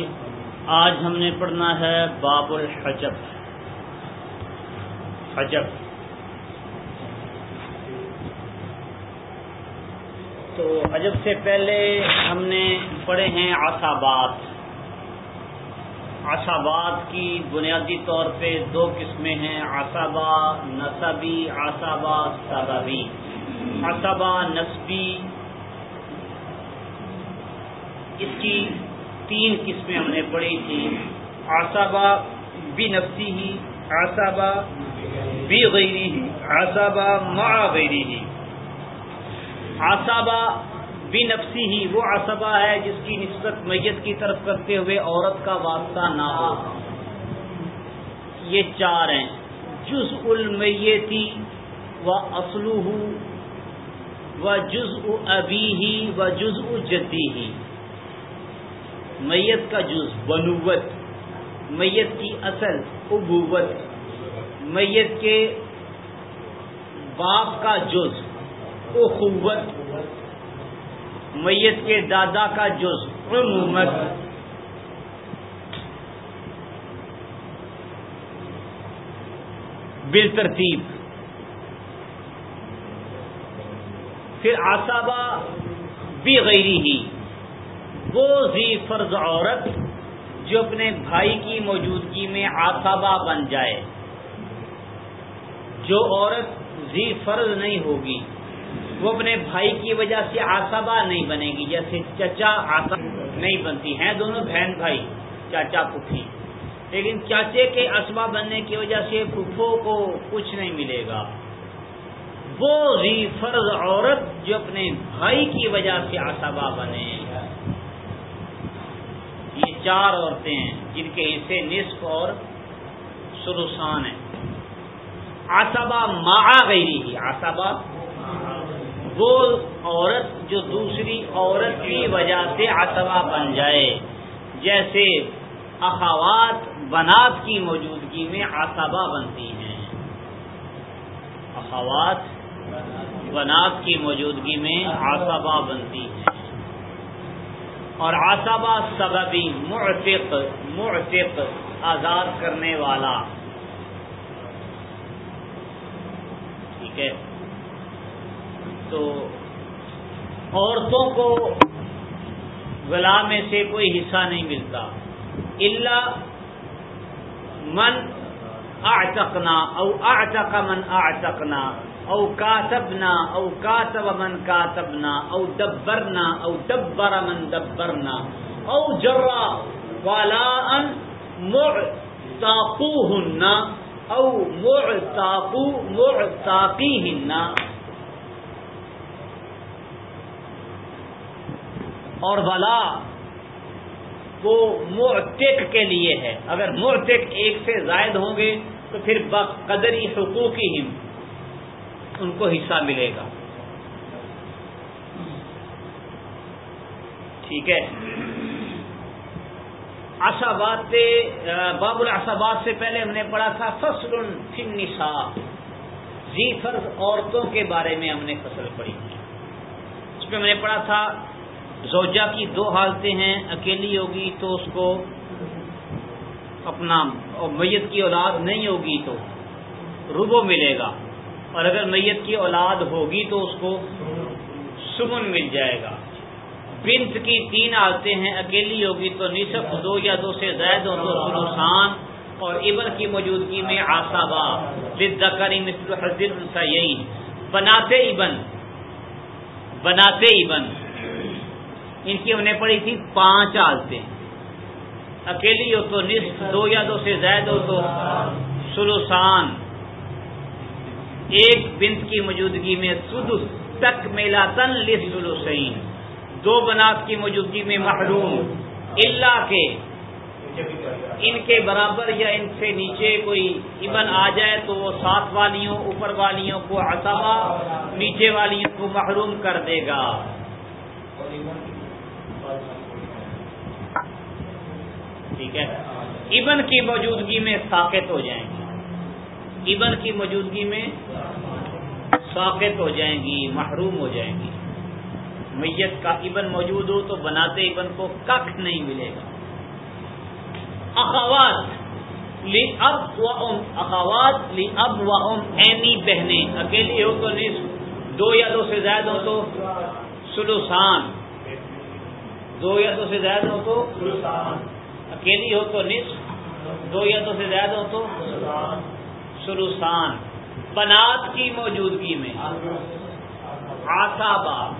جی۔ آج ہم نے پڑھنا ہے باب الحجب۔ حجب۔ تو حجب سے پہلے ہم نے پڑھے ہیں آسابات آسابات کی بنیادی طور پہ دو قسمیں ہیں آسابا نصبی آسابا سببی۔ آسابا نصبی اس کی تین قسمیں ہم نے پڑھی تھی۔ آسابا بھی نفسی ہی آسابا بھی غیری ہی آسابا مع غیری ہی آسابا بھی نفسی ہی وہ آسبا ہے جس کی نسبت میت کی طرف کرتے ہوئے عورت کا واسطہ نہ ہو۔ یہ چار ہیں۔ جز المیتی و اسلو و جز ابی ہی و جز جدی ہی میت کا جز بنوت، میت کی اصل ابوت میت کے باپ کا جز اخوت، میت کے دادا کا جز عمومت۔ بال ترتیب پھر آسابا بھی غیری ہی وہ زی فرض عورت جو اپنے بھائی کی موجودگی میں آسابا بن جائے۔ جو عورت زی فرض نہیں ہوگی، وہ اپنے بھائی کی وجہ سے آسابا نہیں بنے گی، جیسے چچا آسا نہیں بنتی ہیں۔ دونوں بہن بھائی، چاچا پھوپھی۔ لیکن چاچے کے اسبا بننے کی وجہ سے پھوپھو کو کچھ نہیں ملے گا۔ وہ زی فرض عورت جو اپنے بھائی کی وجہ سے آسابا بنے۔ یہ چار عورتیں ہیں، جن کے حصے نصف اور سلوسان ہیں۔ آسابا ماں گئی ہی آسابا وہ عورت جو دوسری عورت کی وجہ سے آسبا بن جائے۔ جیسے اخوات بنات کی موجودگی میں آسبا بنتی ہیں۔ اخوات بنات کی موجودگی میں آسبا بنتی ہیں۔ اور آسبا سببی، معتق معتق، آزاد کرنے والا۔ ٹھیک ہے؟ تو عورتوں کو گلا میں سے کوئی حصہ نہیں ملتا۔ اللہ من اعتقنا، او اعتق من اعتقنا۔ او کاتبنا، او کاتب من کاتبنا، او دبرنا، او دبر من دبرنا، او جرا والا معتاقوهن، او معتاقو، معتاقیهن. اور ولا وہ معتق کے لیے ہے۔ اگر معتق ایک سے زائد ہوں گے تو پھر قدری حقوق ہی ان کو حصہ ملے گا۔ ٹھیک ہے۔ آساباد باب الاساباد سے پہلے ہم نے پڑھا تھا، فصل النساء۔ زی فرض عورتوں کے بارے میں ہم نے فصل پڑھی۔ اس میں ہم نے پڑھا تھا، زوجہ کی دو حالتیں ہیں، اکیلی ہوگی تو اس کو اپنا میت کی اولاد نہیں ہوگی تو روبو ملے گا۔ اور اگر میت کی اولاد ہوگی تو اس کو سمن مل جائے گا۔ بنت کی تین حالتیں ہیں، اکیلی ہوگی تو نصف، دو یا دو سے زائد ہو تو سلوسان اور ابن کی موجودگی میں آسابا لکری مثل حضر یہی بناتے ابن۔ بناتے ابن۔ ان کی ہم نے پڑھی تھی پانچ حالتیں اکیلی ہو تو نصف، دو یا دو سے زائد ہو تو سلوسان ایک بنت کی موجودگی میں سدس تک میلا تن لسلوسین دو بنات کی موجودگی میں محروم۔ اللہ کے۔ ان کے برابر یا ان سے نیچے کوئی ابن آ جائے تو وہ ساتھ والیوں، اوپر والیوں کو عصبہ، نیچے والیوں کو محروم کر دے گا۔ ٹھیک ہے؟ ابن کی موجودگی میں ساکت ہو جائیں گی ابن کی موجودگی میں ساکت ہو جائیں گی محروم ہو جائیں گی۔ میت کا ابن موجود ہو تو بناتے ابن کو کخ نہیں ملے گا۔ اخوات لی اب و ام۔ اخوات لی اب و ام۔ اینی بہنیں۔ اکیلی ہو تو نصف دو یا دو سے زائد ہو تو سلوسان۔ دو یا دو سے زائد ہو تو اکیلی ہو تو نصف دو یا دو سے زائد ہو تو سلوسان بنات کی موجودگی میں۔ آسابا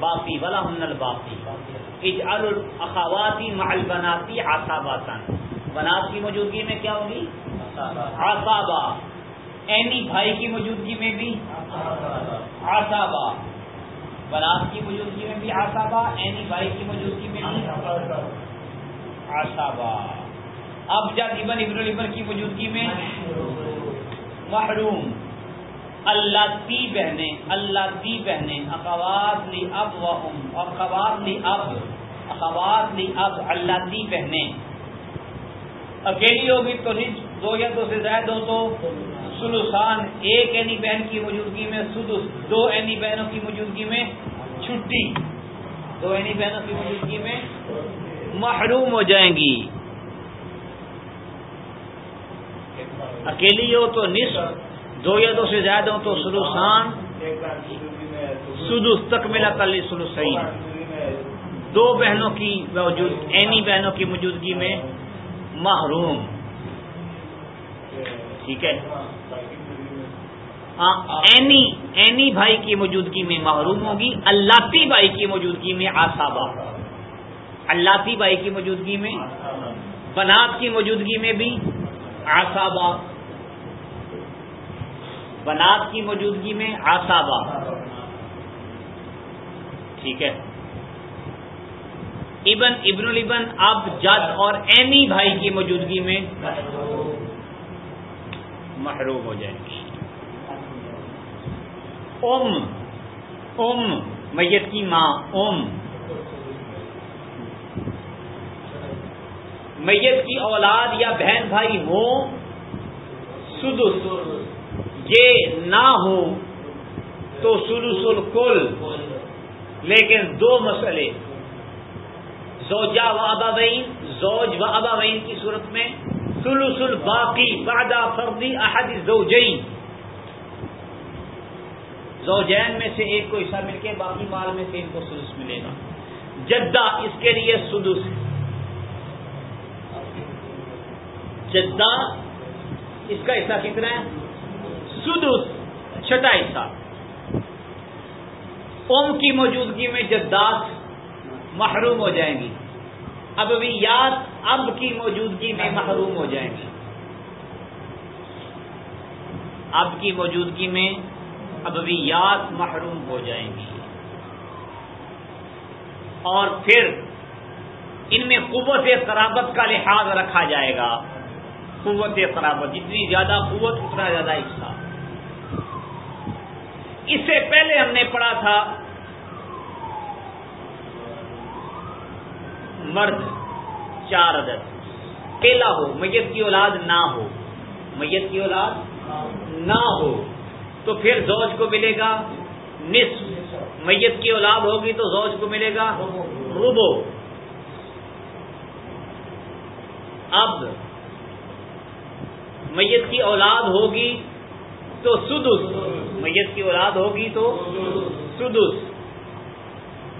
باقی، ولا ہن باقی اجعل الاخواتی محل بناتی آساباتن بنات کی موجودگی میں کیا ہوگی؟ آسابا اینی بھائی کی موجودگی میں بھی آسابا بنات کی موجودگی میں بھی آسابا اینی بھائی کی موجودگی میں بھی آسابا اب جب ابن ابن البن کی موجودگی میں محروم۔ اللہ تی بہنیں، اللہ تی بہنیں، اخوات لی اب و ام، اخوات لی اب، اخوات لی اب، اللہ تی بہنیں۔ اکیلی ہوگی تو دو یا دو سے زائد ہو تو سلوسان، ایک اینی بہن کی موجودگی میں، سدس، دو اینی بہنوں کی موجودگی میں چھٹی۔ دو اینی بہنوں کی موجودگی میں محروم ہو جائیں گی۔ اکیلی ہو تو نصف، دو یا دو سے زیادہ ہو تو سلوسان سدس تک ملا کل سلوسین دو بہنوں کی موجود، اینی بہنوں کی موجودگی میں محروم۔ ٹھیک ہے۔ ہاں، اینی اینی بھائی کی موجودگی میں محروم ہوگی اللہ بھائی کی موجودگی میں آسابا اللہ بھائی کی موجودگی میں، بنات کی موجودگی میں بھی آسابا بنات کی موجودگی میں آسابا۔ ٹھیک ہے۔ ابن ابن البن اب جد اور اینی بھائی کی موجودگی میں محروم ہو جائیں گی ام ام میت کی ماں، ام۔ میت کی اولاد یا بہن بھائی ہوں، سدس۔ یہ نہ ہو تو سلوسل کل۔ لیکن دو مسئلے۔ زوجا و ابابین زوج و ابابین کی صورت میں سلوسل باقی وعدہ فردی احد زوجین۔ زوجین میں سے ایک کو حصہ مل کے باقی مال میں سے ان کو سلوس ملے گا۔ جدہ اس کے لیے سدس جدہ اس کا حصہ کتنا ہے؟ سدس چھٹا حصہ۔ اوم کی موجودگی میں جدات محروم ہو جائیں گی۔ اب یاد اب کی موجودگی میں محروم ہو جائیں گی۔ اب کی موجودگی میں اب بھی یاد محروم ہو جائیں گی۔ اور پھر ان میں قوت قرابت کا لحاظ رکھا جائے گا۔ قوت قرابت، جتنی زیادہ قوت، اتنا زیادہ حصہ۔ اس سے پہلے ہم نے پڑھا تھا مرد، چار عدد۔ اکیلا ہو، میت کی اولاد نہ ہو۔ میت کی اولاد نہ ہو۔ تو پھر زوج کو ملے گا نصف۔ میت کی اولاد ہوگی تو زوج کو ملے گا روبو۔ اب میت کی اولاد ہوگی تو سدس۔ میت کی اولاد ہوگی تو سدس۔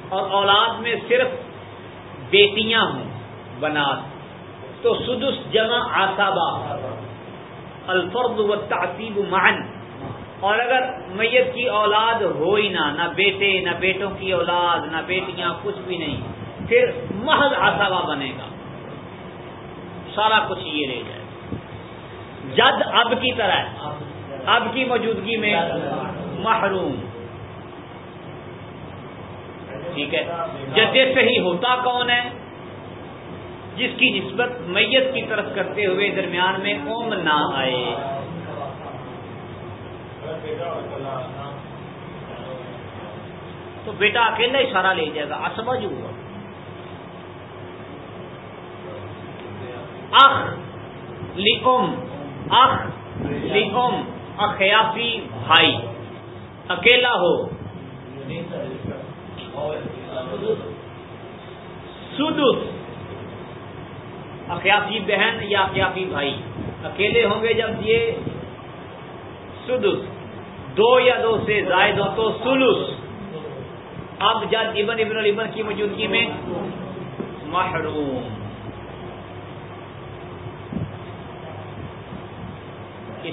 اور اولاد میں صرف بیٹیاں ہوں، بنات۔ تو سدس جمع آسابا۔ الفرد و تعصیب معن اور اگر میت کی اولاد ہو ہی نہ نہ بیٹے، نہ بیٹوں کی اولاد، نہ بیٹیاں، کچھ بھی نہیں، پھر محض آسابا بنے گا۔ سارا کچھ یہ رہ جائے۔ جد اب کی طرح اب کی موجودگی میں محروم۔ ٹھیک ہے۔ جدے سے ہی ہوتا کون ہے؟ جس کی نسبت میت کی طرف کرتے ہوئے درمیان میں اوم نہ آئے۔ تو بیٹا اکیلا اشارہ لے جائے گا۔ اسمجھ ہوا۔ اخ لم اخ لم اخیافی بھائی، اکیلا ہو۔ سدس۔ اخیافی بہن یا اخیافی بھائی۔ اکیلے ہوں گے جب یہ سدس۔ دو یا دو سے زائد ہو تو سلس۔ اب جب ابن ابن البن کی موجودگی میں محروم۔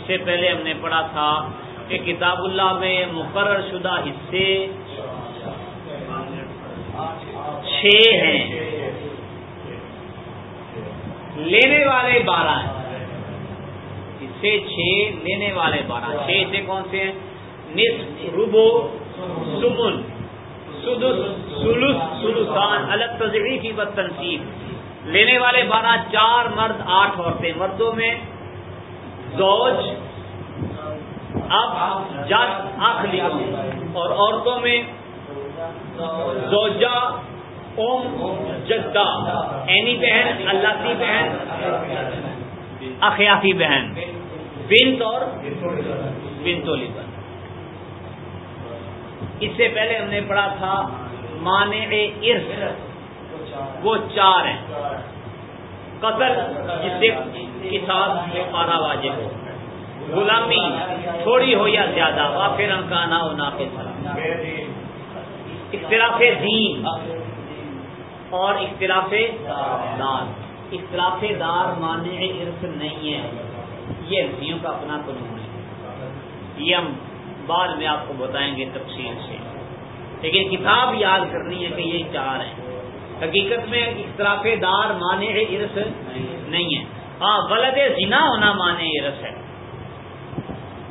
اس سے پہلے ہم نے پڑھا تھا کہ کتاب اللہ میں مقرر شدہ حصے چھ ہیں۔ لینے والے بارہ ہیں۔ حصے چھ، لینے والے بارہ۔ چھ حصے کون سے ہیں؟ نصف ربو سمن سلس سلسان الگ تجریفی و تنصیب۔ لینے والے بارہ، چار مرد، آٹھ عورتیں۔ مردوں میں زوج اب جس آخ اور عورتوں میں زوجہ اوم جدہ اینی بہن اللہ کی بہن اخیافی بہن۔ بنت اور بنتولی بن اس سے پہلے ہم نے پڑھا تھا، مانع ارث وہ چار ہیں۔ قتل جس سے کسان پارا واجب ہو۔ غلامی تھوڑی ہو یا زیادہ پھر ہم کا نہ ہونا اختلاف دین اور اختلاف دار۔ اختلاف دار مانع ارث نہیں ہے۔ یہ ارسیوں کا اپنا قانون ہے۔ یہ ہم بعد میں آپ کو بتائیں گے تفصیل سے۔ لیکن کتاب یاد کرنی ہے کہ یہ چار ہیں۔ حقیقت میں اختلاف دار مانے ارس نہیں ہے۔ ہاں ولد زنا ہونا مانے ارس ہے۔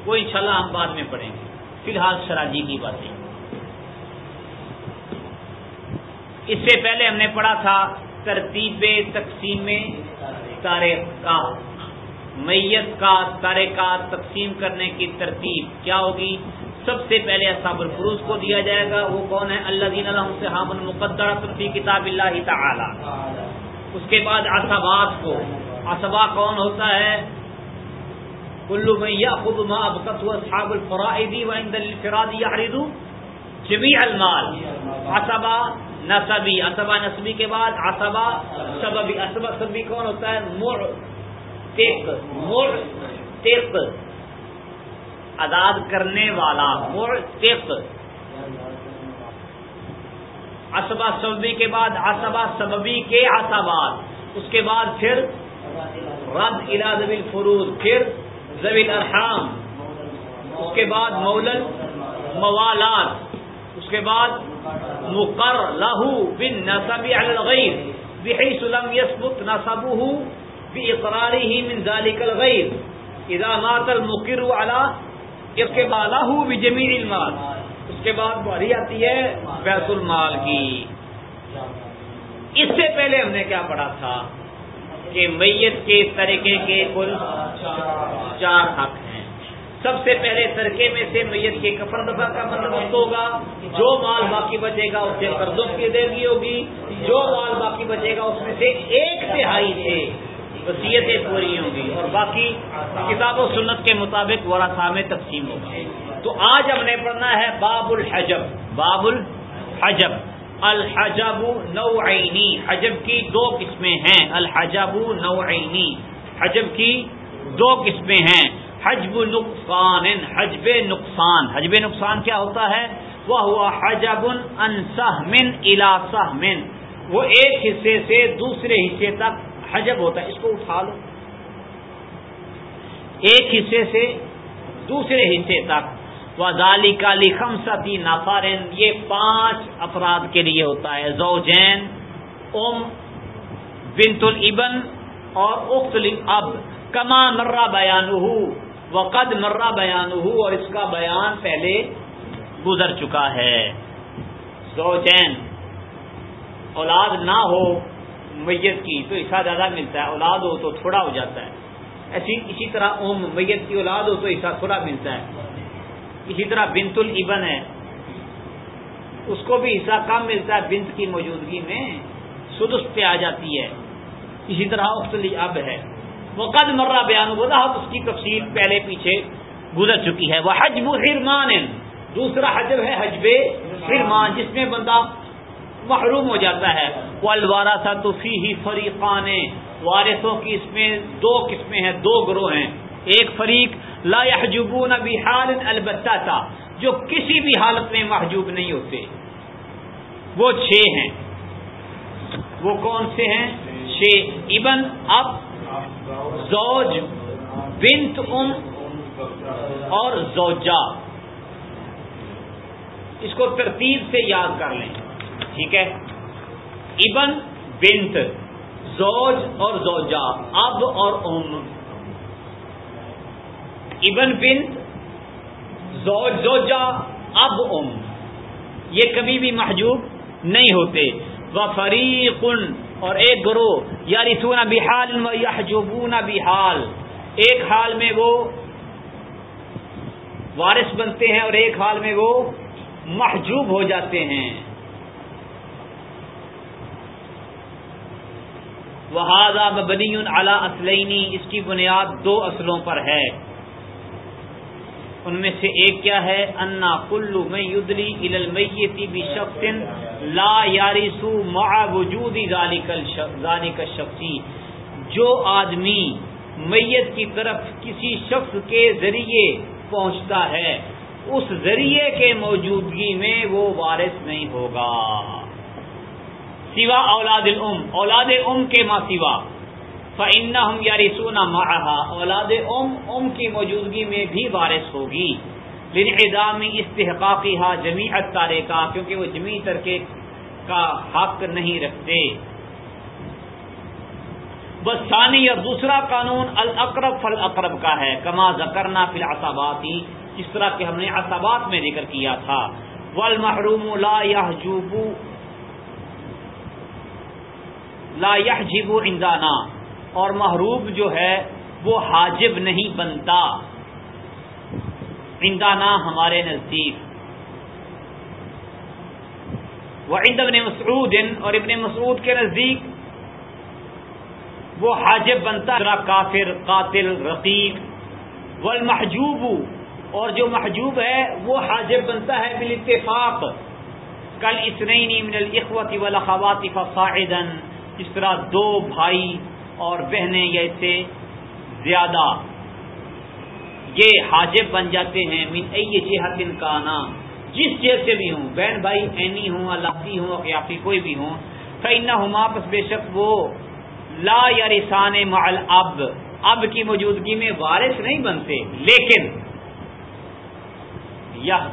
وہ انشاءاللہ ہم بعد میں پڑھیں گے۔ فی الحال شراجی کی باتیں اس سے پہلے ہم نے پڑھا تھا ترتیب تقسیم تاریخ کا۔ میت کا تارے کا تقسیم کرنے کی ترتیب کیا ہوگی؟ سب سے پہلے اصحاب الفروز کو دیا جائے گا۔ وہ کون ہے؟ اللہ دین سے حام المقدر فی کتاب اللہ تعالی۔ اس کے بعد اسبات کو۔ اسبا کون ہوتا ہے؟ کلو میاں خود ماں ابکت صحاب الفرادی و الفرادی حریدو جمی المال. اسبا نصبی اسبا نصبی کے بعد اسبا سببی. اسبا سببی کون ہوتا ہے؟ مر تک اداد کرنے والا. تک اسبا سببی کے بعد اسبا سببی کے اسبات اس کے بعد پھر رد الا زبیل فروز پھر زبیل ارحام اس کے بعد مولل موالات اس کے بعد مقر لہو بن نصبی الغیر بحیث لم یثبت نصبه اقراری ہی من ذالک الغیر اذا مات المقر على اس کے بالا ہو بجمیل المال، اس کے بعد باری آتی ہے بیت المال کی۔ اس سے پہلے ہم نے کیا پڑھا تھا؟ کہ میت کے طریقے کے کل چار حق ہیں۔ سب سے پہلے ترکے میں سے میت کے کفن دفاع کا مطلب بندوبست ہوگا۔ جو مال باقی بچے گا اس سے قرضوں کی ادائیگی ہوگی۔ جو مال باقی بچے گا اس میں سے ایک تہائی سے وسیعتیں پوری ہوں گی۔ اور باقی کتاب و سنت کے مطابق ورثہ میں تقسیم ہوگا۔ تو آج ہم نے پڑھنا ہے باب الحجب باب الحجب الحجب نوعینی حجب کی دو قسمیں ہیں۔ الحجب نوعینی حجب کی دو قسمیں ہیں۔ حجب نقصان حجب نقصان۔ حجب نقصان کیا ہوتا ہے؟ وہ ہوا حجب ان سہمن الا سہمن وہ ایک حصے سے دوسرے حصے تک حجب ہوتا ہے۔ اس کو اٹھا لو۔ ایک حصے سے دوسرے حصے تک۔ وزالی کالی خمستی نفارن یہ پانچ افراد کے لیے ہوتا ہے، زوجین، ام بنت الابن اور اخت اب کما مرہ بیان وقد مرہ بیان اور اس کا بیان پہلے گزر چکا ہے۔ زوجین، اولاد نہ ہو میت کی، تو حصہ زیادہ ملتا ہے، اولاد ہو تو تھوڑا ہو جاتا ہے۔ ایسی اسی طرح اوم میت کی اولاد ہو تو حصہ تھوڑا ملتا ہے۔ اسی طرح بنت البن ہے۔ اس کو بھی حصہ کم ملتا ہے بنت کی موجودگی میں۔ سدس پہ آ جاتی ہے۔ اسی طرح اختلی اب ہے۔ وہ قد مرہ بیان ہوا اس کی تفصیل پہلے پیچھے گزر چکی ہے۔ وہ حجب حرمان۔ دوسرا حجب ہے حجب حرمان، جس میں بندہ محروم ہو جاتا ہے۔ وہ الوارا تھا تو فی ہی فریقان۔ وارثوں کی اس میں دو قسمیں ہیں، دو گروہ ہیں۔ ایک فریق لا يحجبون بحال البتہ تھا جو کسی بھی حالت میں محجوب نہیں ہوتے۔ وہ چھ ہیں۔ وہ کون سے ہیں؟ چھ ابن اب زوج بنت ام اور زوجا اس کو ترتیب سے یاد کر لیں۔ ٹھیک ہے؟ ابن بنت، زوج اور زوجا اب اور ام۔ ابن بنت زوج اب ام۔ یہ کبھی بھی محجوب نہیں ہوتے۔ وہ فریقن، اور ایک گروہ یا رسونا بحال و یا بحال ایک حال میں وہ وارث بنتے ہیں اور ایک حال میں وہ محجوب ہو جاتے ہیں۔ وہ بنی اعلی اسلینی اس کی بنیاد دو اصلوں پر ہے۔ ان میں سے ایک کیا ہے؟ انا کلو میں یدلی المیتی بھی شخص لا یاری سو مع وجود ذالک شخصی جو آدمی میت کی طرف کسی شخص کے ذریعے پہنچتا ہے، اس ذریعے کے موجودگی میں وہ وارث نہیں ہوگا۔ سوا اولاد الام، اولاد ام کے ماں سوا۔ فن ہم یاری سونا مارہا اولاد ام ام کی موجودگی میں بھی وارث ہوگی۔ اعدامی استحقاقی ہا جمیعت تارے کا کیونکہ وہ جمی ترکے کا حق نہیں رکھتے۔ بس ثانی، اور دوسرا قانون الاقرب فل اقرب کا ہے۔ کما زکرنا فی العصاباتی جس طرح کہ ہم نے عصابات میں ذکر کیا تھا۔ ول محروم لا يحجب لا يحجب عندنا اور محروب جو ہے وہ حاجب نہیں بنتا۔ عندنا ہمارے نزدیک۔ وہ عند ابن مسعود، اور ابن مسعود کے نزدیک وہ حاجب بنتا۔ کافر، قاتل، رقیق۔ والمحجوب، اور جو محجوب ہے وہ حاجب بنتا ہے بال اتفاق کل اسنعین من الاخوت والاخوات فصاعدا۔ اس طرح دو بھائی اور بہنیں یا اس سے زیادہ۔ یہ حاجب بن جاتے ہیں۔ من ای جہت ان کا نام جس جیسے سے بھی ہوں، بہن بھائی اینی ہوں اللہ ہوں اقیافی کوئی بھی ہوں فإنہما ہوں آپس بے شک وہ لا یا رسان اب اب کی موجودگی میں وارث نہیں بنتے، لیکن یہ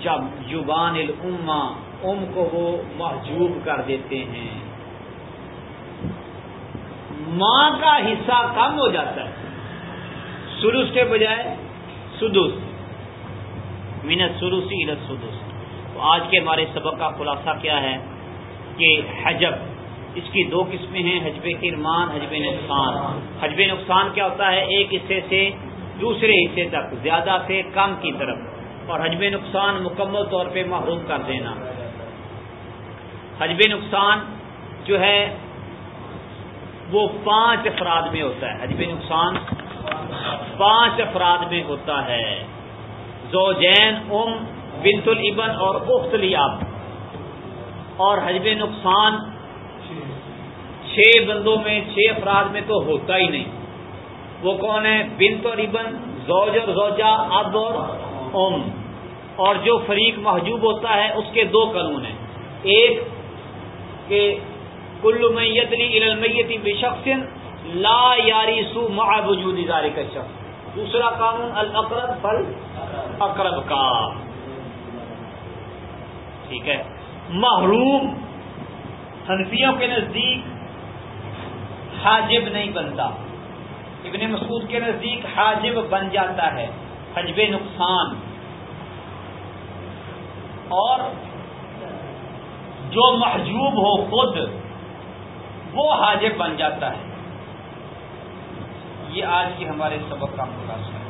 جب یوبان الما ام کو وہ محجوب کر دیتے ہیں۔ ماں کا حصہ کم ہو جاتا ہے۔ سروس کے بجائے سدس۔ منت سروسی عرت سدس تو آج کے ہمارے سبق کا خلاصہ کیا ہے کہ حجب، اس کی دو قسمیں ہیں، حجب کرمان، حجب نقصان۔ حجب نقصان کیا ہوتا ہے؟ ایک حصے سے دوسرے حصے تک، زیادہ سے کم کی طرف۔ اور حجب نقصان مکمل طور پہ محروم کر دینا۔ حجب نقصان جو ہے وہ پانچ افراد میں ہوتا ہے۔ حجب نقصان پانچ افراد میں ہوتا ہے۔ زوجین، ام، بنت الابن اور اخت اب اور حجب نقصان چھ بندوں میں، چھ افراد میں تو ہوتا ہی نہیں۔ وہ کون ہے بنت اور ابن، زوج اور زوجہ، اب اور ام۔ اور جو فریق محجوب ہوتا ہے، اس کے دو قانون ہیں۔ ایک کہ کل میتلی المیتی بشخص لا یاری سو مع وجود ادارے کا شخص دوسرا قانون، الاقرب فل اقرب کا ٹھیک ہے۔ محروم، حنفیوں کے نزدیک حاجب نہیں بنتا۔ ابن مسعود کے نزدیک حاجب بن جاتا ہے، حجب نقصان۔ اور جو محجوب ہو خود وہ حاجب بن جاتا ہے۔ یہ آج کی ہمارے سبق کا خلاصہ ہے